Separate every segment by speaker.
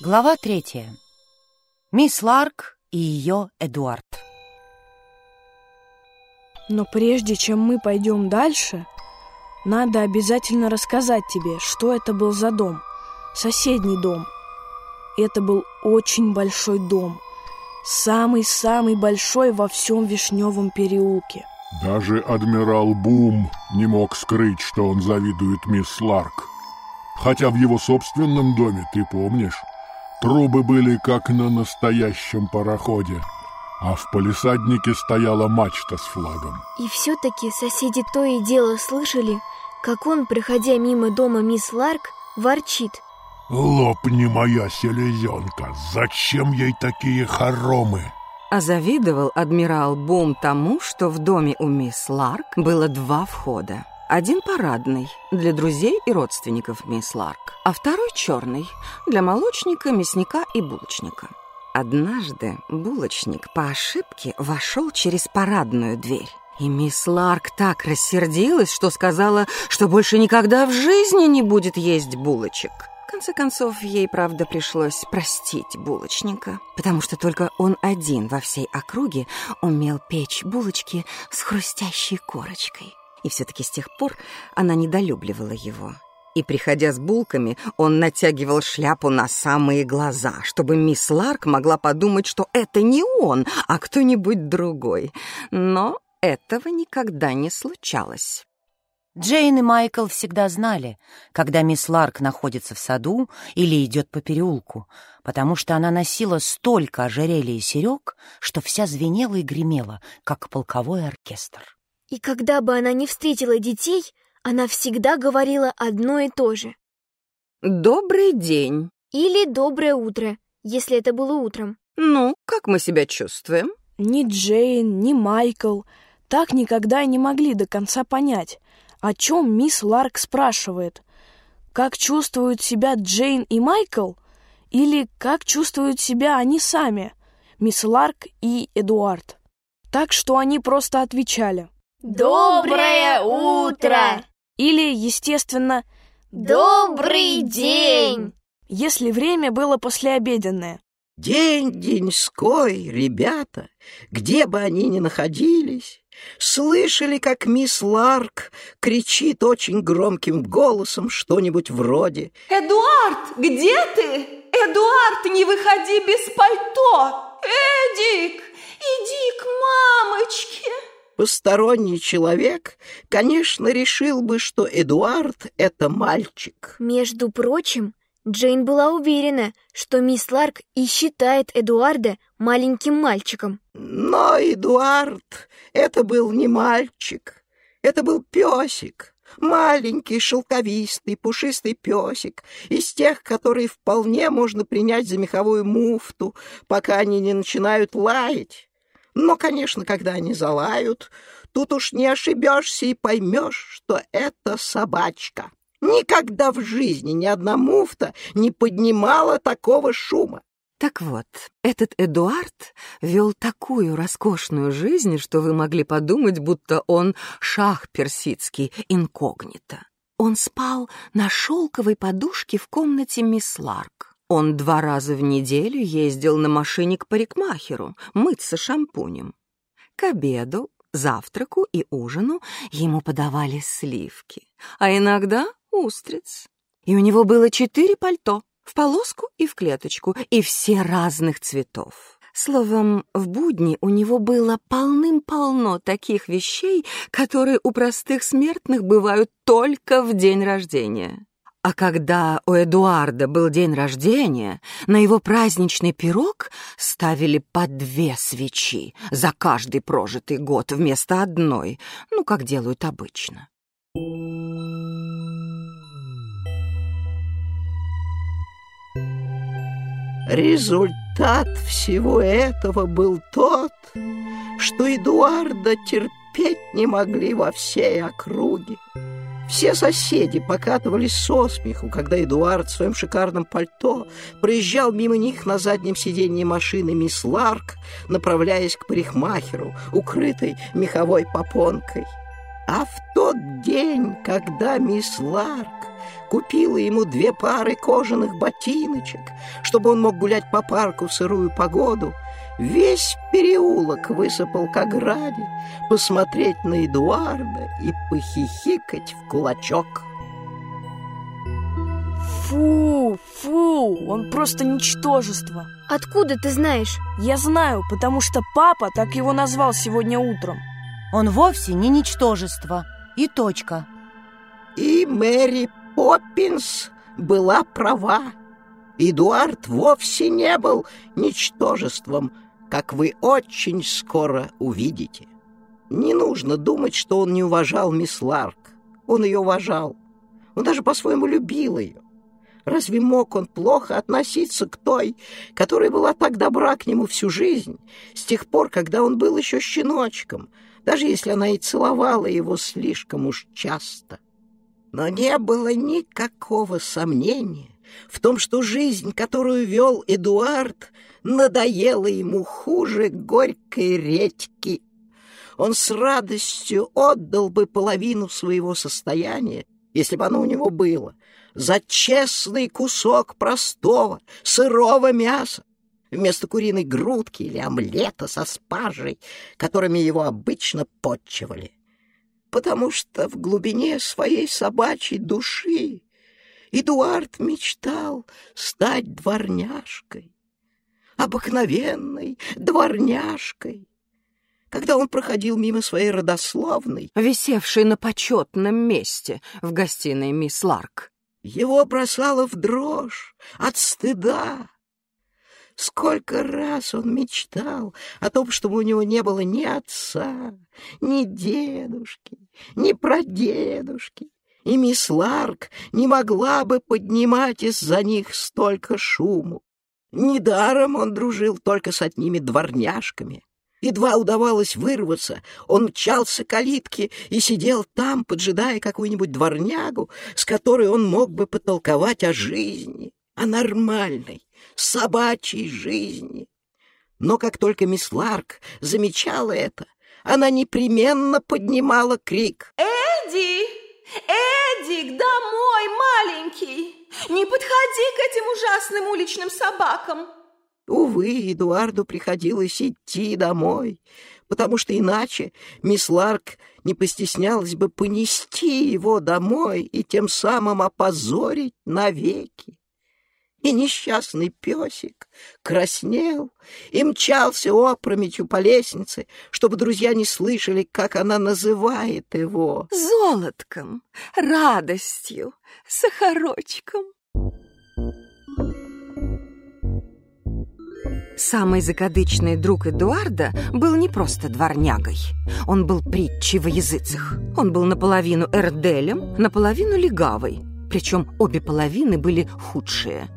Speaker 1: Глава третья. Мисс Ларк и ее Эдуард.
Speaker 2: Но прежде чем мы пойдем дальше, надо обязательно рассказать тебе, что это был за дом. Соседний дом. Это был очень большой дом. Самый-самый большой во всем Вишневом переулке.
Speaker 3: Даже адмирал Бум не мог скрыть, что он завидует мисс Ларк. Хотя в его собственном доме, ты помнишь, трубы были как на настоящем пароходе, а в полисаднике стояла мачта с флагом.
Speaker 4: И все-таки соседи то и дело слышали, как он, проходя мимо дома мисс Ларк, ворчит.
Speaker 3: «Лопни моя селезенка, зачем ей такие хоромы?»
Speaker 5: А завидовал адмирал Бум тому, что в доме у мисс Ларк было два входа. Один парадный для друзей и родственников мисс Ларк, а второй черный для молочника, мясника и булочника. Однажды булочник по ошибке вошел через парадную дверь. И мисс Ларк так рассердилась, что сказала, что больше никогда в жизни не будет есть булочек. В конце концов, ей, правда, пришлось простить булочника, потому что только он один во всей округе умел печь булочки с хрустящей корочкой. И все-таки с тех пор она недолюбливала его. И, приходя с булками, он натягивал шляпу на самые глаза, чтобы мисс Ларк могла подумать, что это не он, а кто-нибудь другой. Но этого никогда не случалось.
Speaker 1: Джейн и Майкл всегда знали, когда мисс Ларк находится в саду или идет по переулку, потому что она носила столько ожерелья и серег, что вся звенела и гремела, как полковой оркестр.
Speaker 4: И когда бы она не встретила детей, она всегда говорила одно и то же.
Speaker 5: «Добрый день!»
Speaker 4: Или «доброе утро», если это было утром.
Speaker 5: «Ну, как мы себя чувствуем?»
Speaker 2: Ни Джейн, ни Майкл так никогда и не могли до конца понять, о чем мисс Ларк спрашивает. Как чувствуют себя Джейн и Майкл? Или как чувствуют себя они сами, мисс Ларк и Эдуард? Так что они просто отвечали.
Speaker 4: Доброе утро!
Speaker 2: Или, естественно,
Speaker 4: Добрый день!
Speaker 2: если время было послеобеденное.
Speaker 6: День деньской, ребята, где бы они ни находились, слышали, как мисс Ларк кричит очень громким голосом что-нибудь вроде
Speaker 7: Эдуард, где ты? Эдуард, не выходи без пальто! Эдик, иди к мамочке!
Speaker 6: Посторонний человек, конечно, решил бы, что Эдуард — это мальчик.
Speaker 4: Между прочим, Джейн была уверена, что мисс Ларк и считает Эдуарда маленьким мальчиком.
Speaker 6: Но Эдуард — это был не мальчик, это был песик. Маленький, шелковистый, пушистый песик, из тех, которые вполне можно принять за меховую муфту, пока они не начинают лаять. Но, конечно, когда они залают, тут уж не ошибешься и поймешь, что это собачка. Никогда в жизни ни одна муфта не поднимала такого шума.
Speaker 5: Так вот, этот Эдуард вел такую роскошную жизнь, что вы могли подумать, будто он шах персидский инкогнито. Он спал на шелковой подушке в комнате мисс Ларк. Он два раза в неделю ездил на машине к парикмахеру мыться шампунем. К обеду, завтраку и ужину ему подавали сливки, а иногда устриц. И у него было четыре пальто в полоску и в клеточку, и все разных цветов. Словом, в будни у него было полным-полно таких вещей, которые у простых смертных бывают только в день рождения. А когда у Эдуарда был день рождения, на его праздничный пирог ставили по две свечи за каждый прожитый год вместо одной, ну, как делают обычно.
Speaker 6: Результат всего этого был тот, что Эдуарда терпеть не могли во всей округе. Все соседи покатывались со смеху, когда Эдуард в своем шикарном пальто проезжал мимо них на заднем сиденье машины мисс Ларк, направляясь к парикмахеру, укрытой меховой попонкой. А в тот день, когда мисс Ларк купила ему две пары кожаных ботиночек, чтобы он мог гулять по парку в сырую погоду, весь переулок высыпал к ограде посмотреть на Эдуарда и похихикать в кулачок.
Speaker 2: Фу, фу, он просто ничтожество.
Speaker 4: Откуда ты знаешь?
Speaker 2: Я знаю, потому что папа так его назвал сегодня утром.
Speaker 1: Он вовсе не ничтожество. И точка.
Speaker 6: И Мэри Поппинс была права. Эдуард вовсе не был ничтожеством, как вы очень скоро увидите. Не нужно думать, что он не уважал мисс Ларк. Он ее уважал. Он даже по-своему любил ее. Разве мог он плохо относиться к той, которая была так добра к нему всю жизнь, с тех пор, когда он был еще щеночком, даже если она и целовала его слишком уж часто? Но не было никакого сомнения в том, что жизнь, которую вел Эдуард, надоела ему хуже горькой редьки. Он с радостью отдал бы половину своего состояния, если бы оно у него было, за честный кусок простого сырого мяса вместо куриной грудки или омлета со спаржей, которыми его обычно подчивали. Потому что в глубине своей собачьей души Эдуард мечтал стать дворняжкой, обыкновенной дворняжкой. Когда он проходил мимо своей родословной,
Speaker 5: висевшей на почетном месте в гостиной мисс Ларк,
Speaker 6: его бросало в дрожь от стыда. Сколько раз он мечтал о том, чтобы у него не было ни отца, ни дедушки, ни прадедушки, и мисс Ларк не могла бы поднимать из-за них столько шуму. Недаром он дружил только с одними дворняжками. Едва удавалось вырваться, он мчался к калитке и сидел там, поджидая какую-нибудь дворнягу, с которой он мог бы потолковать о жизни, о нормальной, собачьей жизни. Но как только мисс Ларк замечала это, она непременно поднимала крик.
Speaker 7: «Эдди! Эдик, домой, маленький! Не подходи к этим ужасным уличным собакам!»
Speaker 6: Увы, Эдуарду приходилось идти домой, потому что иначе мисс Ларк не постеснялась бы понести его домой и тем самым опозорить навеки. И несчастный песик краснел и мчался опрометью по лестнице, чтобы друзья не слышали, как она называет его.
Speaker 5: Золотком, радостью, сахарочком. Самый закадычный друг Эдуарда был не просто дворнягой. Он был притчей во языцах. Он был наполовину эрделем, наполовину легавой. Причем обе половины были худшие.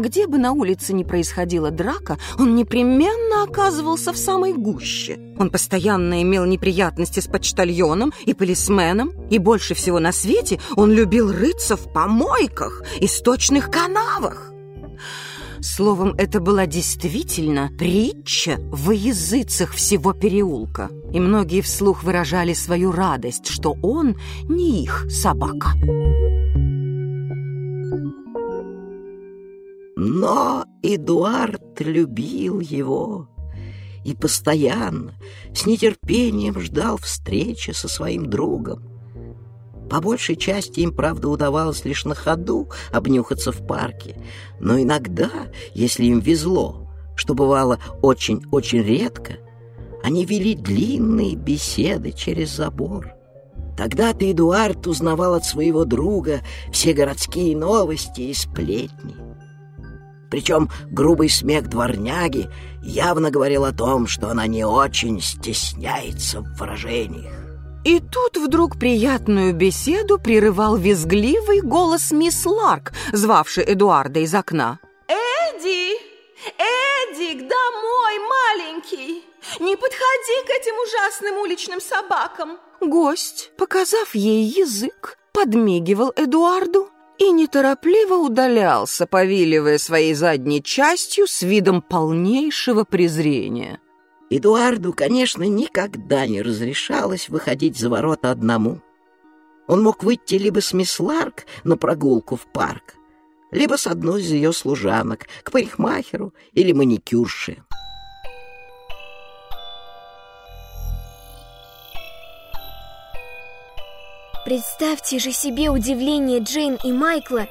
Speaker 5: Где бы на улице ни происходила драка, он непременно оказывался в самой гуще. Он постоянно имел неприятности с почтальоном и полисменом, и больше всего на свете он любил рыться в помойках и сточных канавах. Словом, это была действительно притча во языцах всего переулка. И многие вслух выражали свою радость, что он не их собака.
Speaker 6: Но Эдуард любил его и постоянно, с нетерпением ждал встречи со своим другом. По большей части им, правда, удавалось лишь на ходу обнюхаться в парке, но иногда, если им везло, что бывало очень-очень редко, они вели длинные беседы через забор. Тогда-то Эдуард узнавал от своего друга все городские новости и сплетни. Причем грубый смех дворняги явно говорил о том, что она не очень стесняется в выражениях.
Speaker 5: И тут вдруг приятную беседу прерывал визгливый голос мисс Ларк, звавший Эдуарда из окна.
Speaker 7: «Эдди! Эдик, домой, маленький! Не подходи к этим ужасным уличным собакам!»
Speaker 5: Гость, показав ей язык, подмигивал Эдуарду и неторопливо удалялся, повиливая своей задней частью с видом полнейшего презрения.
Speaker 6: Эдуарду, конечно, никогда не разрешалось выходить за ворота одному. Он мог выйти либо с мисс Ларк на прогулку в парк, либо с одной из ее служанок, к парикмахеру или маникюрше.
Speaker 4: Представьте же себе удивление Джейн и Майкла,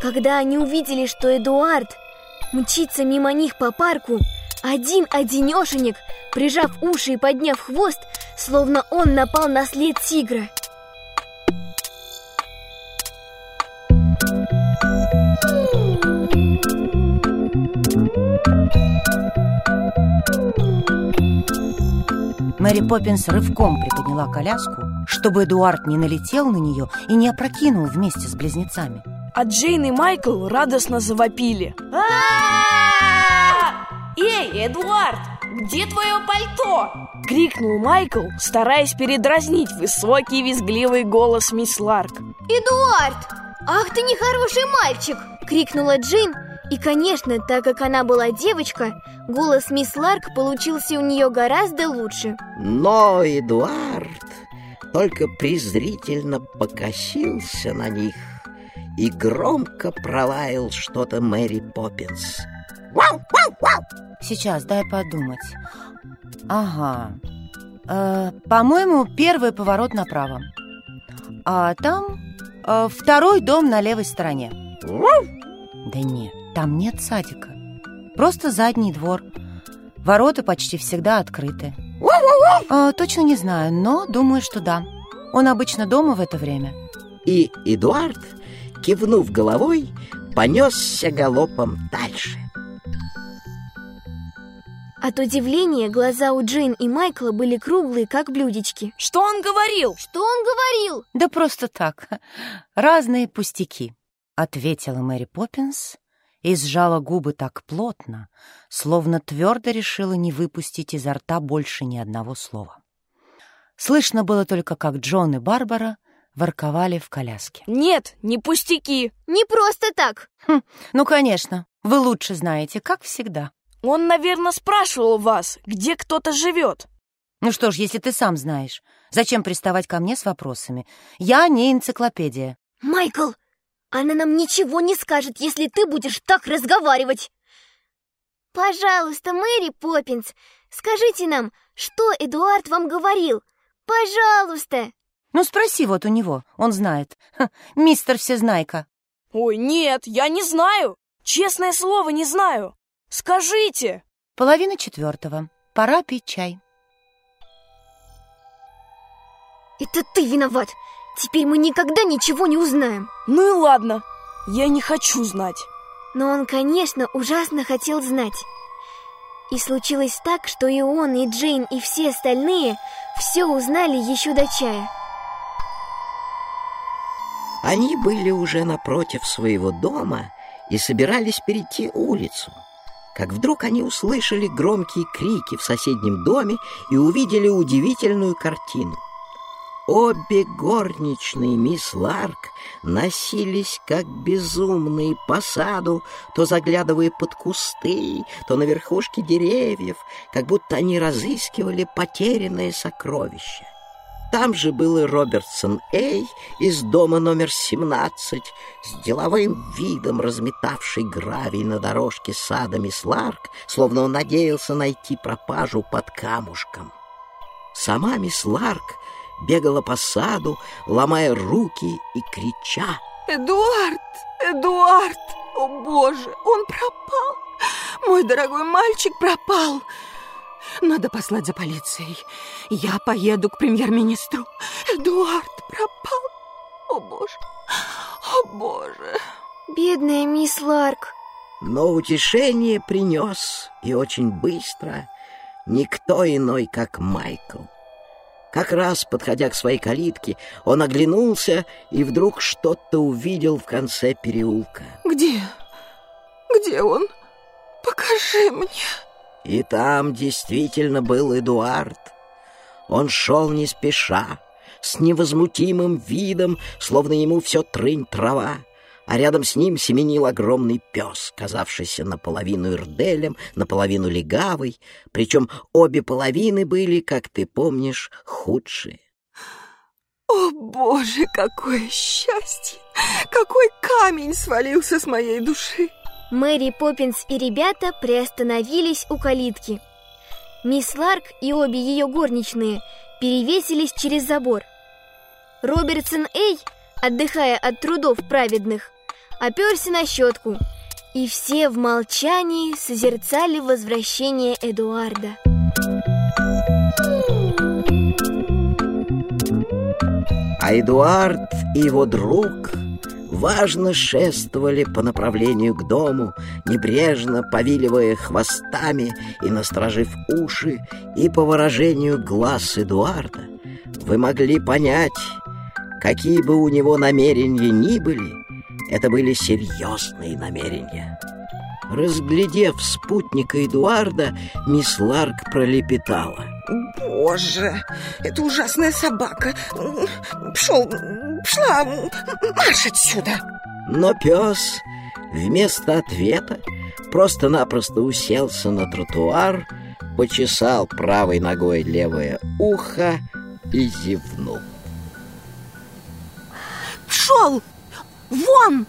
Speaker 4: когда они увидели, что Эдуард мчится мимо них по парку, один-одинешенек, прижав уши и подняв хвост, словно он напал на след тигра.
Speaker 1: Мэри Поппинс рывком приподняла коляску, чтобы Эдуард не налетел на нее и не опрокинул вместе с близнецами.
Speaker 2: А Джейн и Майкл радостно завопили.
Speaker 8: Эй, Эдуард, где твое пальто?
Speaker 2: Крикнул Майкл, стараясь передразнить высокий визгливый голос мисс Ларк.
Speaker 4: «Эдуард! Ах ты нехороший мальчик!» — крикнула Джейн и, конечно, так как она была девочка, голос мисс Ларк получился у нее гораздо лучше.
Speaker 6: Но Эдуард только презрительно покосился на них и громко пролаял что-то Мэри Поппинс.
Speaker 1: Сейчас, дай подумать. Ага. Э, по-моему, первый поворот направо. А там э, второй дом на левой стороне. Да нет, там нет садика. Просто задний двор. Ворота почти всегда открыты. А, точно не знаю, но думаю, что да. Он обычно дома в это время.
Speaker 6: И Эдуард, кивнув головой, понесся галопом дальше.
Speaker 4: От удивления глаза у Джейн и Майкла были круглые, как блюдечки.
Speaker 2: Что он говорил?
Speaker 4: Что он говорил?
Speaker 1: Да просто так. Разные пустяки, ответила Мэри Поппинс и сжала губы так плотно, словно твердо решила не выпустить изо рта больше ни одного слова. Слышно было только, как Джон и Барбара ворковали в коляске.
Speaker 2: Нет, не пустяки.
Speaker 4: Не просто так.
Speaker 1: Хм, ну, конечно, вы лучше знаете, как всегда.
Speaker 2: Он, наверное, спрашивал вас, где кто-то живет.
Speaker 1: Ну что ж, если ты сам знаешь, зачем приставать ко мне с вопросами? Я не энциклопедия.
Speaker 4: Майкл, она нам ничего не скажет, если ты будешь так разговаривать. Пожалуйста, Мэри Поппинс, скажите нам, что Эдуард вам говорил? Пожалуйста.
Speaker 1: Ну, спроси вот у него, он знает. Ха, мистер Всезнайка.
Speaker 2: Ой, нет, я не знаю. Честное слово, не знаю. Скажите.
Speaker 1: Половина четвертого. Пора пить чай.
Speaker 4: Это ты виноват. Теперь мы никогда ничего не узнаем.
Speaker 2: Ну и ладно, я не хочу знать.
Speaker 4: Но он, конечно, ужасно хотел знать. И случилось так, что и он, и Джейн, и все остальные все узнали еще до чая.
Speaker 6: Они были уже напротив своего дома и собирались перейти улицу, как вдруг они услышали громкие крики в соседнем доме и увидели удивительную картину. Обе горничные мисс Ларк носились как безумные по саду, то заглядывая под кусты, то на верхушки деревьев, как будто они разыскивали потерянное сокровище. Там же был и Робертсон Эй из дома номер 17, с деловым видом разметавший гравий на дорожке сада мисс Ларк, словно он надеялся найти пропажу под камушком. Сама мисс Ларк бегала по саду, ломая руки и крича.
Speaker 7: Эдуард! Эдуард! О, Боже, он пропал! Мой дорогой мальчик пропал! Надо послать за полицией. Я поеду к премьер-министру. Эдуард пропал. О, Боже! О, Боже!
Speaker 4: Бедная мисс Ларк.
Speaker 6: Но утешение принес, и очень быстро, никто иной, как Майкл. Как раз, подходя к своей калитке, он оглянулся и вдруг что-то увидел в конце переулка.
Speaker 7: Где? Где он? Покажи мне.
Speaker 6: И там действительно был Эдуард. Он шел не спеша, с невозмутимым видом, словно ему все трынь трава, а рядом с ним семенил огромный пес, казавшийся наполовину ирделем, наполовину легавой, причем обе половины были, как ты помнишь, худшие.
Speaker 5: О, Боже, какое счастье! Какой камень свалился с моей души!
Speaker 4: Мэри Поппинс и ребята приостановились у калитки. Мисс Ларк и обе ее горничные перевесились через забор. Робертсон Эй, отдыхая от трудов праведных, оперся на щетку, и все в молчании созерцали возвращение Эдуарда.
Speaker 6: А Эдуард и его друг важно шествовали по направлению к дому, небрежно повиливая хвостами и насторожив уши, и по выражению глаз Эдуарда вы могли понять, какие бы у него намерения ни были, это были серьезные намерения. Разглядев спутника Эдуарда, мисс Ларк пролепетала.
Speaker 5: Боже, это ужасная собака. Пшел, пшла, марш отсюда.
Speaker 6: Но пес вместо ответа просто-напросто уселся на тротуар, почесал правой ногой левое ухо и зевнул.
Speaker 5: Пшел! Вон!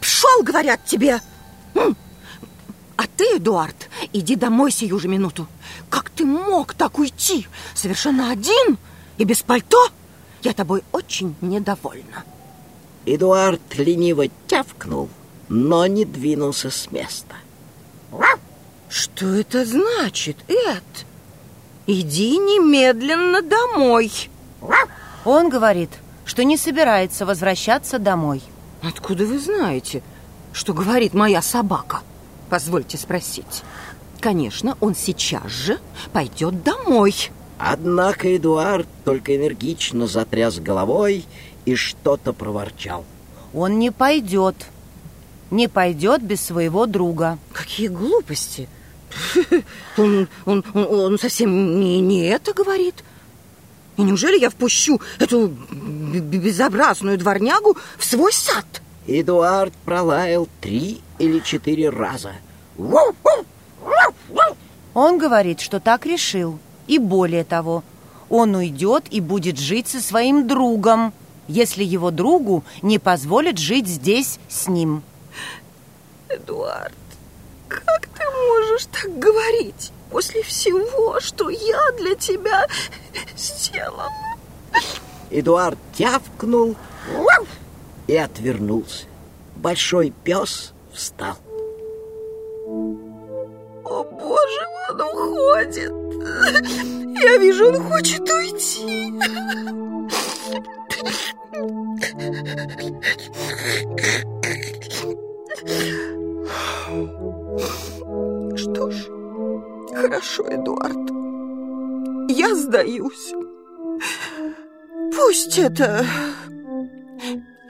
Speaker 5: Пшел, говорят тебе! А ты, Эдуард, иди домой сию же минуту. Как ты мог так уйти? Совершенно один и без пальто? Я тобой очень недовольна.
Speaker 6: Эдуард лениво тявкнул, но не двинулся с места.
Speaker 5: Что это значит, Эд? Иди немедленно домой.
Speaker 1: Он говорит, что не собирается возвращаться домой.
Speaker 5: Откуда вы знаете, что говорит моя собака? Позвольте спросить. Конечно, он сейчас же пойдет домой.
Speaker 6: Однако Эдуард только энергично затряс головой и что-то проворчал.
Speaker 1: Он не пойдет. Не пойдет без своего друга.
Speaker 5: Какие глупости! Он, он, он, он совсем не, не это говорит. И неужели я впущу эту безобразную дворнягу в свой сад?
Speaker 6: Эдуард пролаял три или четыре раза.
Speaker 1: Он говорит, что так решил. И более того, он уйдет и будет жить со своим другом, если его другу не позволят жить здесь с ним.
Speaker 5: Эдуард, как ты можешь так говорить после всего, что я для тебя сделала?
Speaker 6: Эдуард тявкнул и отвернулся. Большой пес встал.
Speaker 5: О, боже, он уходит. Я вижу, он хочет уйти. Что ж, хорошо, Эдуард. Я сдаюсь. Пусть это...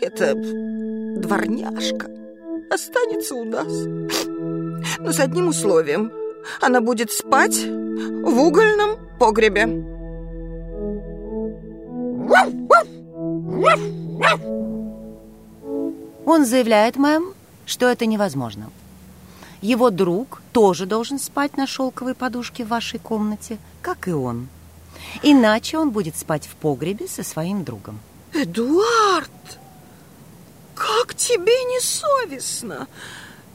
Speaker 5: Это дворняжка останется у нас. Но с одним условием. Она будет спать в угольном погребе.
Speaker 1: Он заявляет, мэм, что это невозможно. Его друг тоже должен спать на шелковой подушке в вашей комнате, как и он. Иначе он будет спать в погребе со своим другом.
Speaker 5: Эдуард, как тебе не совестно?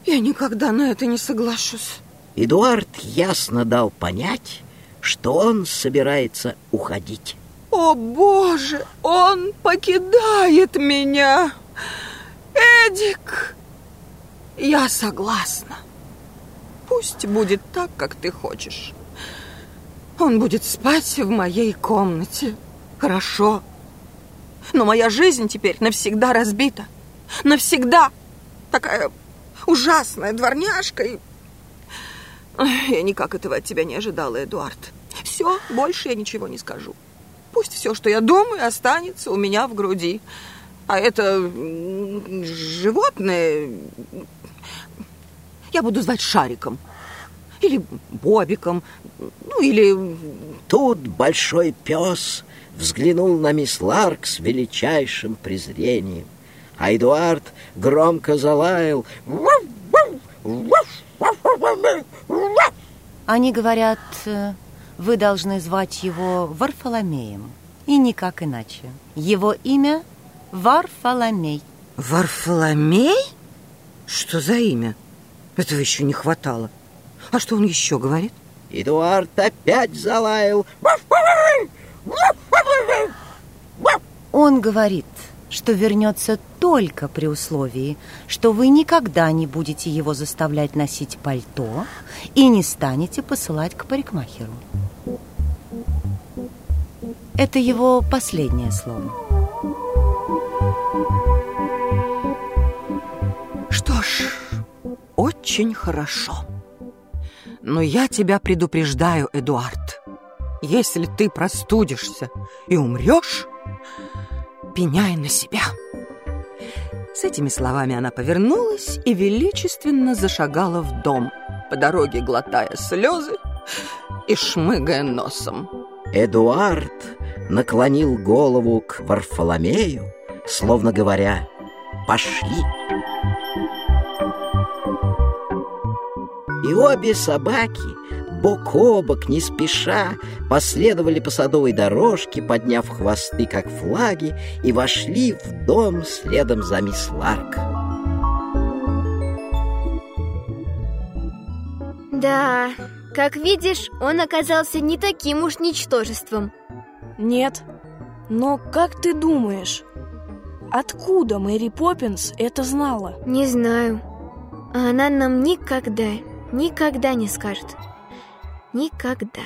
Speaker 5: Я никогда на это не соглашусь.
Speaker 6: Эдуард ясно дал понять, что он собирается уходить.
Speaker 5: О, Боже, он покидает меня! Эдик, я согласна. Пусть будет так, как ты хочешь. Он будет спать в моей комнате. Хорошо. Но моя жизнь теперь навсегда разбита. Навсегда. Такая ужасная дворняжка. И... Я никак этого от тебя не ожидала, Эдуард. Все, больше я ничего не скажу. Пусть все, что я думаю, останется у меня в груди. А это животное я буду звать Шариком. Или Бобиком. Ну, или...
Speaker 6: Тут большой пес взглянул на мисс Ларк с величайшим презрением. а Эдуард громко залаял.
Speaker 1: Они говорят, э, вы должны звать его Варфоломеем, и никак иначе. Его имя Варфоломей.
Speaker 5: Варфоломей? Что за имя? Этого еще не хватало. А что он еще говорит?
Speaker 6: Эдуард опять залаял.
Speaker 1: Он говорит, что вернется только при условии, что вы никогда не будете его заставлять носить пальто и не станете посылать к парикмахеру. Это его последнее слово.
Speaker 5: Что ж, очень хорошо. Но я тебя предупреждаю, Эдуард. Если ты простудишься и умрешь, пеняй на себя. С этими словами она повернулась и величественно зашагала в дом, по дороге глотая слезы и шмыгая носом.
Speaker 6: Эдуард наклонил голову к Варфоломею, словно говоря «Пошли». И обе собаки, бок о бок, не спеша, последовали по садовой дорожке, подняв хвосты, как флаги, и вошли в дом следом за мисс Ларк.
Speaker 4: Да, как видишь, он оказался не таким уж ничтожеством.
Speaker 2: Нет. Но как ты думаешь, откуда Мэри Поппинс это знала?
Speaker 4: Не знаю. А она нам никогда, никогда не скажет. Никогда.